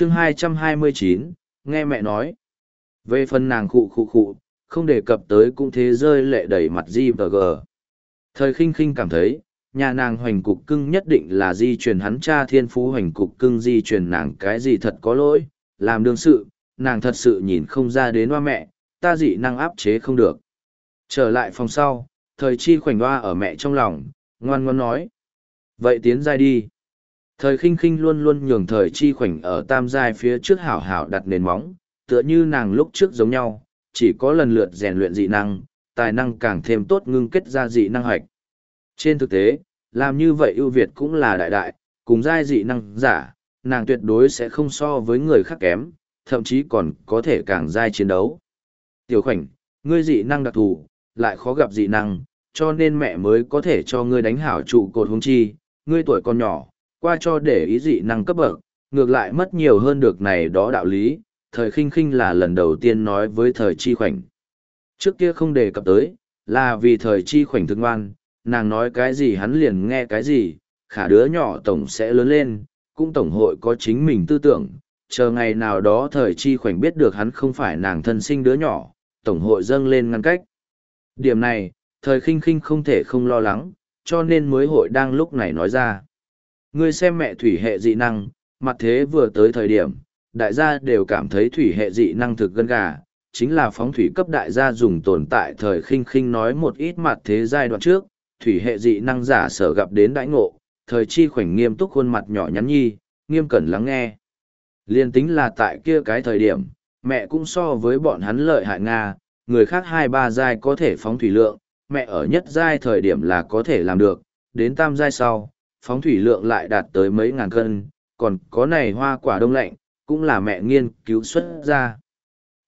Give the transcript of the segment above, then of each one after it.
chương 229, nghe mẹ nói. Về phần nàng khụ khụ khụ, không đề cập tới cũng thế rơi lệ đầy mặt di và g. Thời khinh khinh cảm thấy, nhà nàng hoành cục cưng nhất định là di truyền hắn cha thiên phú hoành cục cưng di truyền nàng cái gì thật có lỗi, làm đương sự, nàng thật sự nhìn không ra đến hoa mẹ, ta dị năng áp chế không được. Trở lại phòng sau, thời chi khoảnh hoa ở mẹ trong lòng, ngoan ngoan nói. Vậy tiến ra đi. Thời khinh khinh luôn luôn nhường thời chi khoảnh ở tam giai phía trước hảo hảo đặt nền móng, tựa như nàng lúc trước giống nhau, chỉ có lần lượt rèn luyện dị năng, tài năng càng thêm tốt ngưng kết ra dị năng hoạch. Trên thực tế, làm như vậy ưu việt cũng là đại đại, cùng giai dị năng giả, nàng tuyệt đối sẽ không so với người khác kém, thậm chí còn có thể càng giai chiến đấu. Tiểu khoảnh, ngươi dị năng đặc thù, lại khó gặp dị năng, cho nên mẹ mới có thể cho ngươi đánh hảo trụ cột hướng chi, ngươi tuổi còn nhỏ, qua cho để ý dị năng cấp bậc, ngược lại mất nhiều hơn được này đó đạo lý, thời khinh khinh là lần đầu tiên nói với thời chi khoảnh. Trước kia không đề cập tới, là vì thời chi khoảnh thương ngoan, nàng nói cái gì hắn liền nghe cái gì, khả đứa nhỏ tổng sẽ lớn lên, cũng tổng hội có chính mình tư tưởng, chờ ngày nào đó thời chi khoảnh biết được hắn không phải nàng thân sinh đứa nhỏ, tổng hội dâng lên ngăn cách. Điểm này, thời khinh khinh không thể không lo lắng, cho nên mới hội đang lúc này nói ra. Ngươi xem mẹ thủy hệ dị năng, mặt thế vừa tới thời điểm, đại gia đều cảm thấy thủy hệ dị năng thực gân gà, chính là phóng thủy cấp đại gia dùng tồn tại thời khinh khinh nói một ít mặt thế giai đoạn trước, thủy hệ dị năng giả sở gặp đến đãi ngộ, thời chi khoảnh nghiêm túc khuôn mặt nhỏ nhắn nhi, nghiêm cẩn lắng nghe. Liên tính là tại kia cái thời điểm, mẹ cũng so với bọn hắn lợi hại Nga, người khác hai ba giai có thể phóng thủy lượng, mẹ ở nhất giai thời điểm là có thể làm được, đến tam giai sau, phóng thủy lượng lại đạt tới mấy ngàn cân, còn có này hoa quả đông lạnh, cũng là mẹ nghiên cứu xuất ra.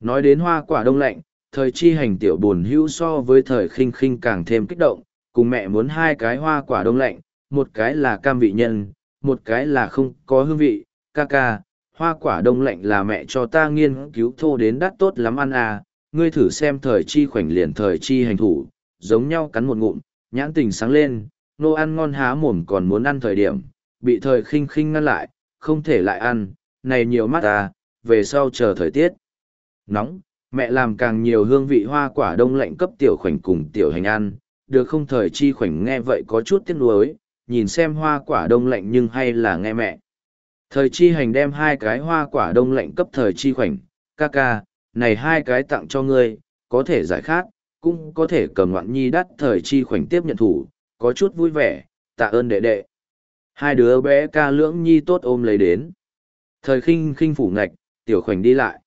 Nói đến hoa quả đông lạnh, thời chi hành tiểu buồn hữu so với thời khinh khinh càng thêm kích động, cùng mẹ muốn hai cái hoa quả đông lạnh, một cái là cam vị nhân, một cái là không có hương vị, ca ca, hoa quả đông lạnh là mẹ cho ta nghiên cứu thô đến đắt tốt lắm ăn à, ngươi thử xem thời chi khoảnh liền thời chi hành thủ, giống nhau cắn một ngụm, nhãn tình sáng lên, nô ăn ngon há mồm còn muốn ăn thời điểm, bị thời khinh khinh ngăn lại, không thể lại ăn, này nhiều mắt à, về sau chờ thời tiết. Nóng, mẹ làm càng nhiều hương vị hoa quả đông lạnh cấp tiểu khoảnh cùng tiểu hành ăn, được không thời chi khoảnh nghe vậy có chút tiếc nuối, nhìn xem hoa quả đông lạnh nhưng hay là nghe mẹ. Thời chi hành đem hai cái hoa quả đông lạnh cấp thời chi khoảnh, ca ca, này hai cái tặng cho ngươi, có thể giải khát, cũng có thể cầm ngoạn nhi đắt thời chi khoảnh tiếp nhận thủ, có chút vui vẻ, tạ ơn đệ đệ. Hai đứa bé ca lưỡng nhi tốt ôm lấy đến. Thời khinh khinh phủ ngạch, tiểu khoảnh đi lại.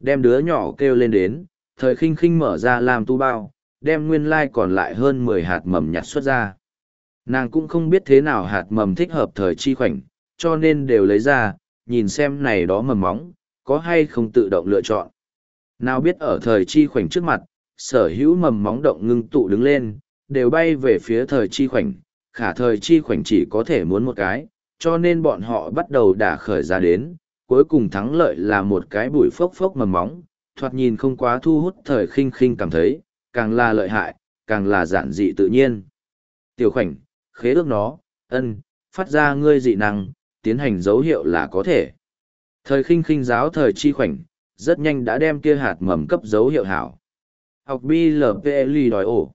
Đem đứa nhỏ kêu lên đến, thời khinh khinh mở ra làm tu bao, đem nguyên lai còn lại hơn mười hạt mầm nhặt xuất ra. Nàng cũng không biết thế nào hạt mầm thích hợp thời chi khoảnh, cho nên đều lấy ra, nhìn xem này đó mầm móng, có hay không tự động lựa chọn. Nào biết ở thời chi khoảnh trước mặt, sở hữu mầm móng động ngưng tụ đứng lên, đều bay về phía thời chi khoảnh, khả thời chi khoảnh chỉ có thể muốn một cái, cho nên bọn họ bắt đầu đả khởi ra đến, cuối cùng thắng lợi là một cái bụi phốc phốc mầm móng, thoạt nhìn không quá thu hút thời khinh khinh cảm thấy, càng là lợi hại, càng là giản dị tự nhiên. Tiểu khoảnh, khế ước nó, ân, phát ra ngươi dị năng, tiến hành dấu hiệu là có thể. Thời khinh khinh giáo thời chi khoảnh, rất nhanh đã đem kia hạt mầm cấp dấu hiệu hảo. Học BLPLI đòi ổ.